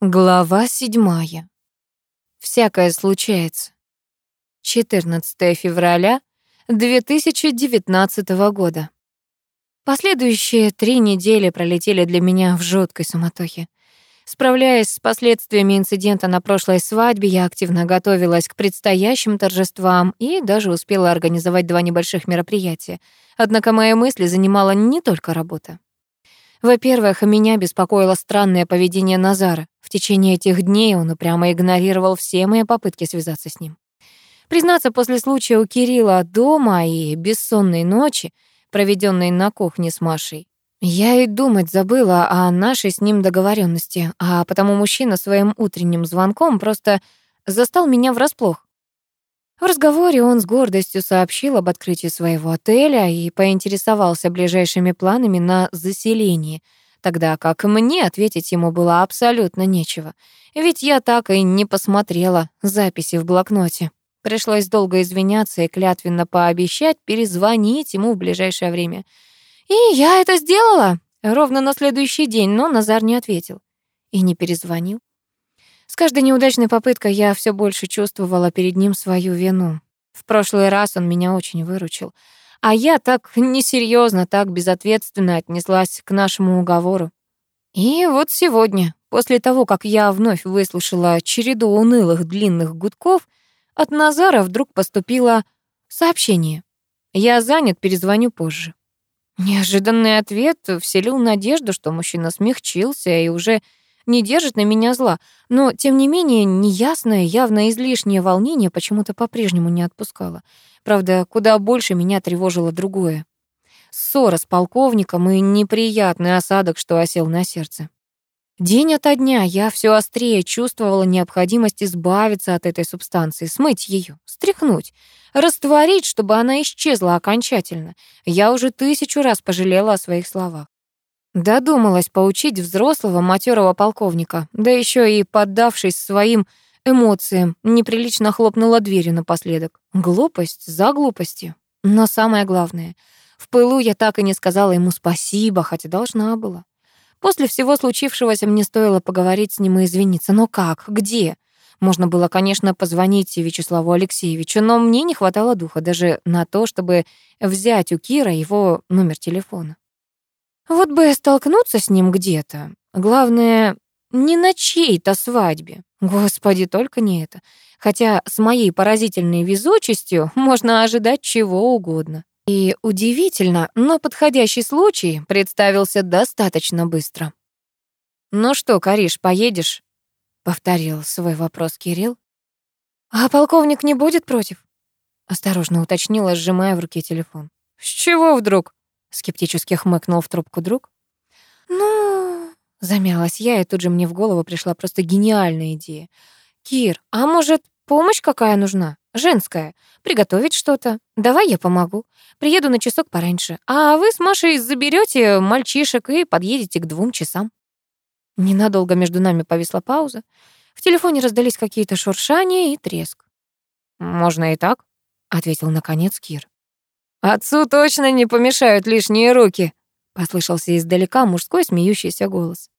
Глава седьмая. Всякое случается. 14 февраля 2019 года. Последующие три недели пролетели для меня в жуткой суматохе. Справляясь с последствиями инцидента на прошлой свадьбе, я активно готовилась к предстоящим торжествам и даже успела организовать два небольших мероприятия. Однако мои мысли занимала не только работа. Во-первых, меня беспокоило странное поведение Назара. В течение этих дней он упрямо игнорировал все мои попытки связаться с ним. Признаться, после случая у Кирилла дома и бессонной ночи, проведенной на кухне с Машей, я и думать забыла о нашей с ним договоренности, а потому мужчина своим утренним звонком просто застал меня врасплох. В разговоре он с гордостью сообщил об открытии своего отеля и поинтересовался ближайшими планами на заселение, тогда как мне ответить ему было абсолютно нечего, ведь я так и не посмотрела записи в блокноте. Пришлось долго извиняться и клятвенно пообещать перезвонить ему в ближайшее время. И я это сделала ровно на следующий день, но Назар не ответил и не перезвонил. С каждой неудачной попыткой я все больше чувствовала перед ним свою вину. В прошлый раз он меня очень выручил. А я так несерьезно, так безответственно отнеслась к нашему уговору. И вот сегодня, после того, как я вновь выслушала череду унылых длинных гудков, от Назара вдруг поступило сообщение. «Я занят, перезвоню позже». Неожиданный ответ вселил надежду, что мужчина смягчился и уже не держит на меня зла, но, тем не менее, неясное, явно излишнее волнение почему-то по-прежнему не отпускало. Правда, куда больше меня тревожило другое. Ссора с полковником и неприятный осадок, что осел на сердце. День ото дня я все острее чувствовала необходимость избавиться от этой субстанции, смыть ее, стряхнуть, растворить, чтобы она исчезла окончательно. Я уже тысячу раз пожалела о своих словах. Додумалась поучить взрослого матерого полковника, да еще и, поддавшись своим эмоциям, неприлично хлопнула дверью напоследок. Глупость за глупостью. Но самое главное, в пылу я так и не сказала ему спасибо, хотя должна была. После всего случившегося мне стоило поговорить с ним и извиниться. Но как? Где? Можно было, конечно, позвонить Вячеславу Алексеевичу, но мне не хватало духа даже на то, чтобы взять у Кира его номер телефона. Вот бы столкнуться с ним где-то. Главное, не на чьей-то свадьбе. Господи, только не это. Хотя с моей поразительной везучестью можно ожидать чего угодно. И удивительно, но подходящий случай представился достаточно быстро. «Ну что, Кариш, поедешь?» — повторил свой вопрос Кирилл. «А полковник не будет против?» — осторожно уточнила, сжимая в руке телефон. «С чего вдруг?» Скептически хмыкнул в трубку друг. «Ну...» — замялась я, и тут же мне в голову пришла просто гениальная идея. «Кир, а может, помощь какая нужна? Женская. Приготовить что-то? Давай я помогу. Приеду на часок пораньше. А вы с Машей заберете мальчишек и подъедете к двум часам». Ненадолго между нами повисла пауза. В телефоне раздались какие-то шуршания и треск. «Можно и так», — ответил наконец Кир. «Отцу точно не помешают лишние руки», — послышался издалека мужской смеющийся голос.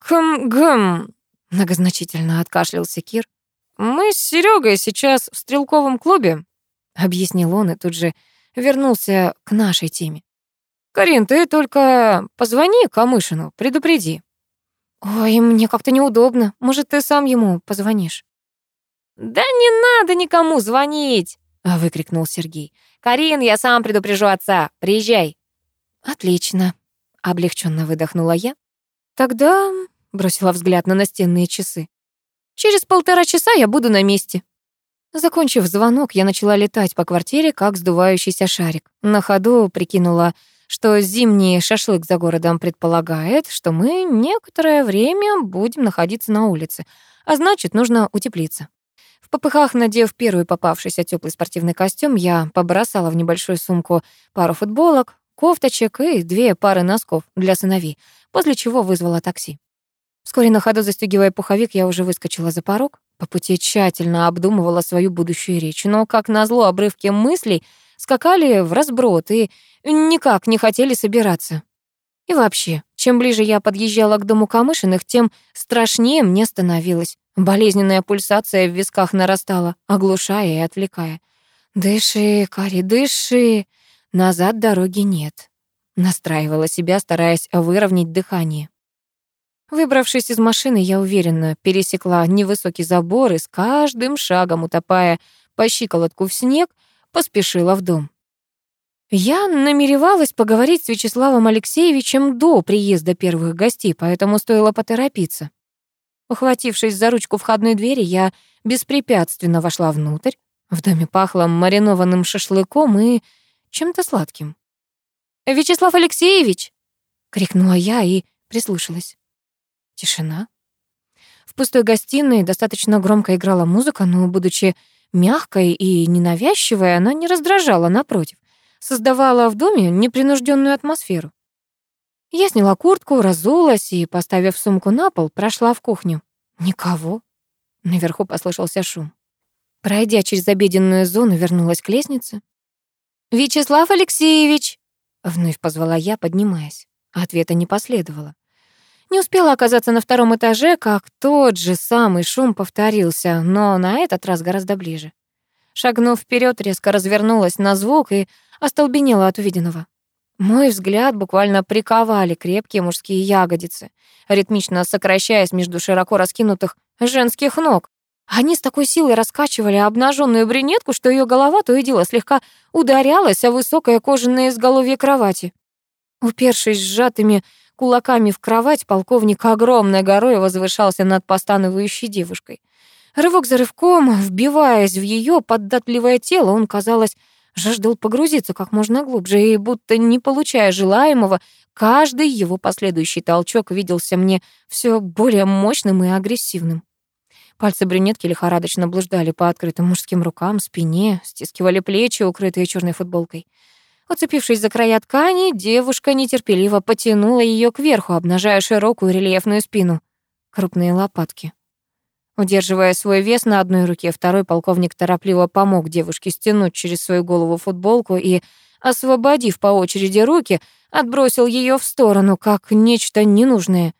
«Хм-гм», — многозначительно откашлялся Кир. «Мы с Серегой сейчас в стрелковом клубе», — объяснил он и тут же вернулся к нашей теме. «Карин, ты только позвони Камышину, предупреди». «Ой, мне как-то неудобно. Может, ты сам ему позвонишь?» «Да не надо никому звонить!» — выкрикнул Сергей. «Карин, я сам предупрежу отца. Приезжай». «Отлично», — облегченно выдохнула я. «Тогда...» — бросила взгляд на настенные часы. «Через полтора часа я буду на месте». Закончив звонок, я начала летать по квартире, как сдувающийся шарик. На ходу прикинула, что зимний шашлык за городом предполагает, что мы некоторое время будем находиться на улице, а значит, нужно утеплиться. В попыхах, надев первый попавшийся теплый спортивный костюм, я побросала в небольшую сумку пару футболок, кофточек и две пары носков для сыновей, после чего вызвала такси. Вскоре на ходу застегивая пуховик, я уже выскочила за порог. По пути тщательно обдумывала свою будущую речь, но, как назло, обрывки мыслей скакали в разброд и никак не хотели собираться. И вообще, чем ближе я подъезжала к дому Камышиных, тем страшнее мне становилось. Болезненная пульсация в висках нарастала, оглушая и отвлекая. «Дыши, Кари, дыши! Назад дороги нет!» Настраивала себя, стараясь выровнять дыхание. Выбравшись из машины, я уверенно пересекла невысокий забор и с каждым шагом, утопая по щиколотку в снег, поспешила в дом. Я намеревалась поговорить с Вячеславом Алексеевичем до приезда первых гостей, поэтому стоило поторопиться. Ухватившись за ручку входной двери, я беспрепятственно вошла внутрь. В доме пахло маринованным шашлыком и чем-то сладким. «Вячеслав Алексеевич!» — крикнула я и прислушалась. Тишина. В пустой гостиной достаточно громко играла музыка, но, будучи мягкой и ненавязчивой, она не раздражала, напротив, создавала в доме непринужденную атмосферу. Я сняла куртку, разулась и, поставив сумку на пол, прошла в кухню. Никого. Наверху послышался шум. Пройдя через обеденную зону, вернулась к лестнице. «Вячеслав Алексеевич!» — вновь позвала я, поднимаясь. Ответа не последовало. Не успела оказаться на втором этаже, как тот же самый шум повторился, но на этот раз гораздо ближе. Шагнув вперед, резко развернулась на звук и остолбенела от увиденного. Мой взгляд буквально приковали крепкие мужские ягодицы, ритмично сокращаясь между широко раскинутых женских ног. Они с такой силой раскачивали обнаженную брюнетку, что ее голова то и дело слегка ударялась о высокое кожаное изголовье кровати. Упершись сжатыми кулаками в кровать, полковник огромной горой возвышался над постанывающей девушкой. Рывок за рывком, вбиваясь в ее податливое тело, он, казалось, жаждал погрузиться как можно глубже, и будто не получая желаемого, каждый его последующий толчок виделся мне все более мощным и агрессивным. Пальцы брюнетки лихорадочно блуждали по открытым мужским рукам, спине, стискивали плечи, укрытые черной футболкой. Уцепившись за края ткани, девушка нетерпеливо потянула ее кверху, обнажая широкую рельефную спину, крупные лопатки. Удерживая свой вес на одной руке, второй полковник торопливо помог девушке стянуть через свою голову футболку и, освободив по очереди руки, отбросил ее в сторону, как нечто ненужное.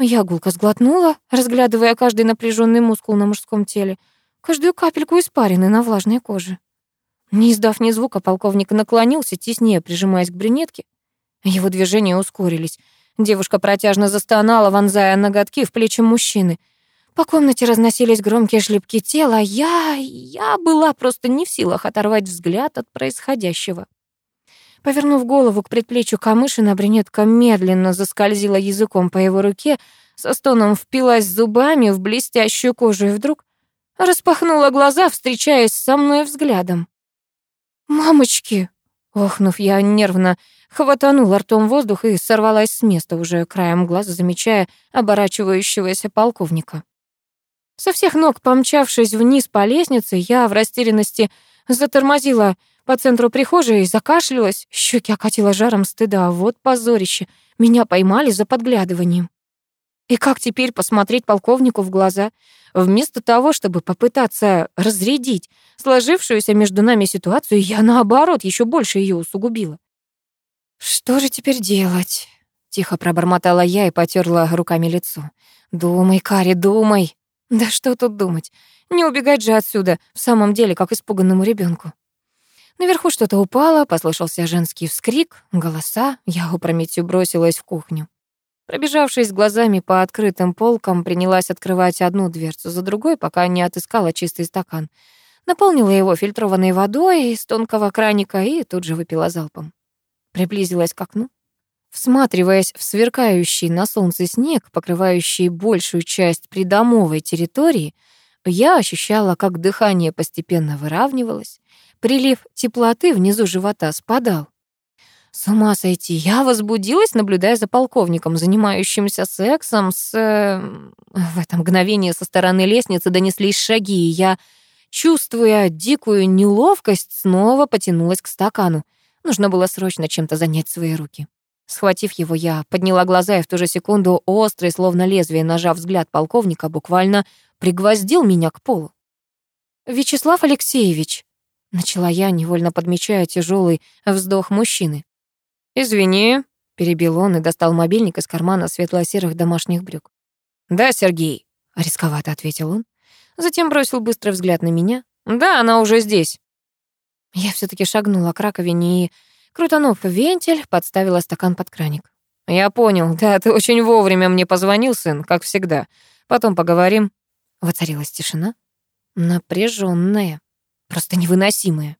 Я гулко сглотнула, разглядывая каждый напряженный мускул на мужском теле, каждую капельку испарины на влажной коже. Не издав ни звука, полковник наклонился, теснее прижимаясь к брюнетке. Его движения ускорились. Девушка протяжно застонала, вонзая ноготки в плечи мужчины. По комнате разносились громкие шлепки тела, а я... я была просто не в силах оторвать взгляд от происходящего. Повернув голову к предплечью Камышина, брюнетка медленно заскользила языком по его руке, со стоном впилась зубами в блестящую кожу и вдруг распахнула глаза, встречаясь со мной взглядом. «Мамочки!» Охнув, я нервно хватанула ртом воздух и сорвалась с места, уже краем глаза замечая оборачивающегося полковника. Со всех ног, помчавшись вниз по лестнице, я в растерянности затормозила по центру прихожей и закашлялась, щеки окатила жаром стыда. Вот позорище, меня поймали за подглядыванием. И как теперь посмотреть полковнику в глаза? Вместо того, чтобы попытаться разрядить сложившуюся между нами ситуацию, я, наоборот, еще больше ее усугубила. «Что же теперь делать?» — тихо пробормотала я и потерла руками лицо. «Думай, Кари, думай!» «Да что тут думать? Не убегать же отсюда, в самом деле, как испуганному ребенку. Наверху что-то упало, послышался женский вскрик, голоса. Я опрометью бросилась в кухню. Пробежавшись глазами по открытым полкам, принялась открывать одну дверцу за другой, пока не отыскала чистый стакан. Наполнила его фильтрованной водой из тонкого краника и тут же выпила залпом. Приблизилась к окну. Всматриваясь в сверкающий на солнце снег, покрывающий большую часть придомовой территории, я ощущала, как дыхание постепенно выравнивалось, прилив теплоты внизу живота спадал. С ума сойти. Я возбудилась, наблюдая за полковником, занимающимся сексом с... Э, в это мгновение со стороны лестницы донеслись шаги, и я, чувствуя дикую неловкость, снова потянулась к стакану. Нужно было срочно чем-то занять свои руки. Схватив его, я подняла глаза, и в ту же секунду острый, словно лезвие, нажав взгляд полковника, буквально пригвоздил меня к полу. «Вячеслав Алексеевич», — начала я, невольно подмечая тяжелый вздох мужчины. «Извини», — перебил он и достал мобильник из кармана светло-серых домашних брюк. «Да, Сергей», — рисковато ответил он. Затем бросил быстрый взгляд на меня. «Да, она уже здесь». Я все таки шагнула к раковине и, крутанув вентиль, подставила стакан под краник. «Я понял. Да, ты очень вовремя мне позвонил, сын, как всегда. Потом поговорим». Воцарилась тишина. Напряженная, просто невыносимая.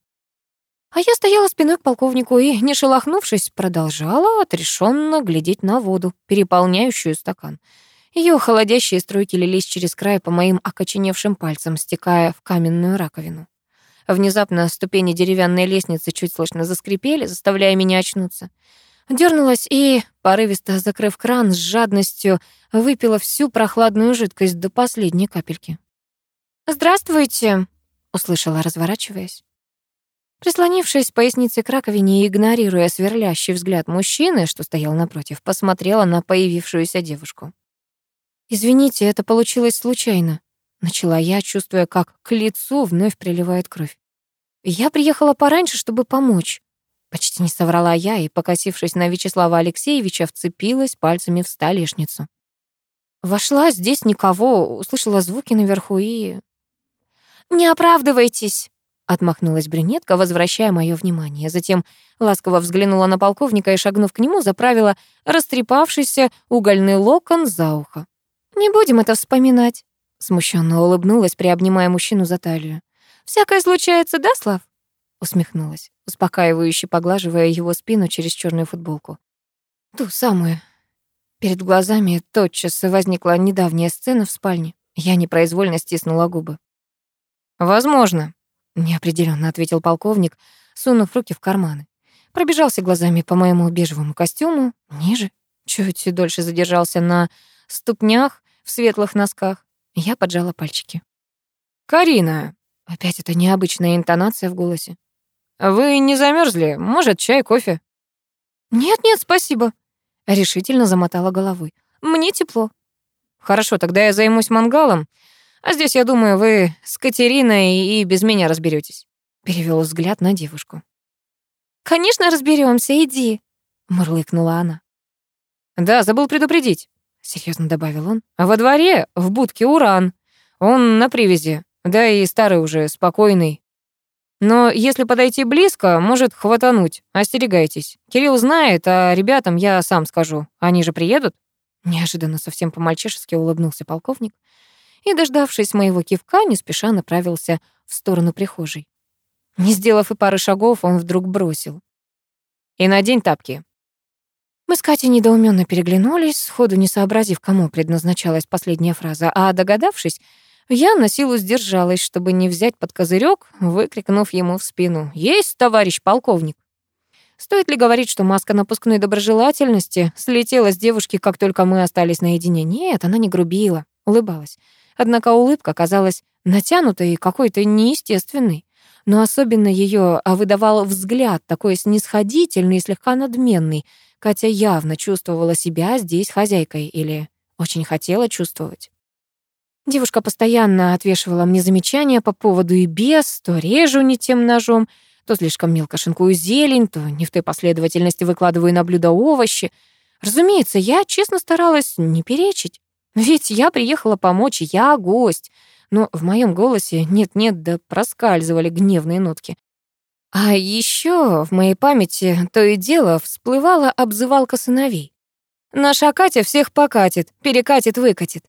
А я стояла спиной к полковнику и, не шелохнувшись, продолжала отрешенно глядеть на воду, переполняющую стакан. Ее холодящие струйки лились через край по моим окоченевшим пальцам, стекая в каменную раковину. Внезапно ступени деревянной лестницы чуть слышно заскрипели, заставляя меня очнуться. Дёрнулась и, порывисто закрыв кран, с жадностью выпила всю прохладную жидкость до последней капельки. «Здравствуйте», — услышала, разворачиваясь. Прислонившись поясницей к раковине и игнорируя сверлящий взгляд мужчины, что стоял напротив, посмотрела на появившуюся девушку. «Извините, это получилось случайно», — начала я, чувствуя, как к лицу вновь приливает кровь. «Я приехала пораньше, чтобы помочь». Почти не соврала я и, покосившись на Вячеслава Алексеевича, вцепилась пальцами в столешницу. Вошла, здесь никого, услышала звуки наверху и... «Не оправдывайтесь!» Отмахнулась брюнетка, возвращая мое внимание. Затем ласково взглянула на полковника и, шагнув к нему, заправила растрепавшийся угольный локон за ухо. «Не будем это вспоминать», — смущенно улыбнулась, приобнимая мужчину за талию. «Всякое случается, да, Слав?» Усмехнулась, успокаивающе поглаживая его спину через черную футболку. «Ту самую». Перед глазами тотчас возникла недавняя сцена в спальне. Я непроизвольно стиснула губы. «Возможно», неопределенно ответил полковник, сунув руки в карманы. Пробежался глазами по моему бежевому костюму, ниже, чуть дольше задержался на ступнях в светлых носках. Я поджала пальчики. «Карина!» Опять эта необычная интонация в голосе. «Вы не замерзли? Может, чай, кофе?» «Нет-нет, спасибо», — решительно замотала головой. «Мне тепло». «Хорошо, тогда я займусь мангалом. А здесь, я думаю, вы с Катериной и без меня разберетесь. Перевел взгляд на девушку. «Конечно, разберемся, иди», — мурлыкнула она. «Да, забыл предупредить», — серьезно добавил он. «Во дворе, в будке уран. Он на привязи, да и старый уже, спокойный. Но если подойти близко, может хватануть. Остерегайтесь. Кирилл знает, а ребятам я сам скажу. Они же приедут?» Неожиданно совсем по-мальчишески улыбнулся полковник и, дождавшись моего кивка, не спеша направился в сторону прихожей. Не сделав и пары шагов, он вдруг бросил. «И надень тапки». Мы с Катей недоуменно переглянулись, сходу не сообразив, кому предназначалась последняя фраза, а догадавшись, я на силу сдержалась, чтобы не взять под козырек, выкрикнув ему в спину «Есть, товарищ полковник!». Стоит ли говорить, что маска напускной доброжелательности слетела с девушки, как только мы остались наедине? Нет, она не грубила, улыбалась. Однако улыбка казалась натянутой и какой-то неестественной. Но особенно ее выдавал взгляд, такой снисходительный и слегка надменный. Катя явно чувствовала себя здесь хозяйкой или очень хотела чувствовать. Девушка постоянно отвешивала мне замечания по поводу и без, то режу не тем ножом, то слишком мелко шинкую зелень, то не в той последовательности выкладываю на блюдо овощи. Разумеется, я честно старалась не перечить. Ведь я приехала помочь, я гость. Но в моем голосе нет-нет, да проскальзывали гневные нотки. А еще в моей памяти то и дело всплывала обзывалка сыновей. Наша Катя всех покатит, перекатит, выкатит.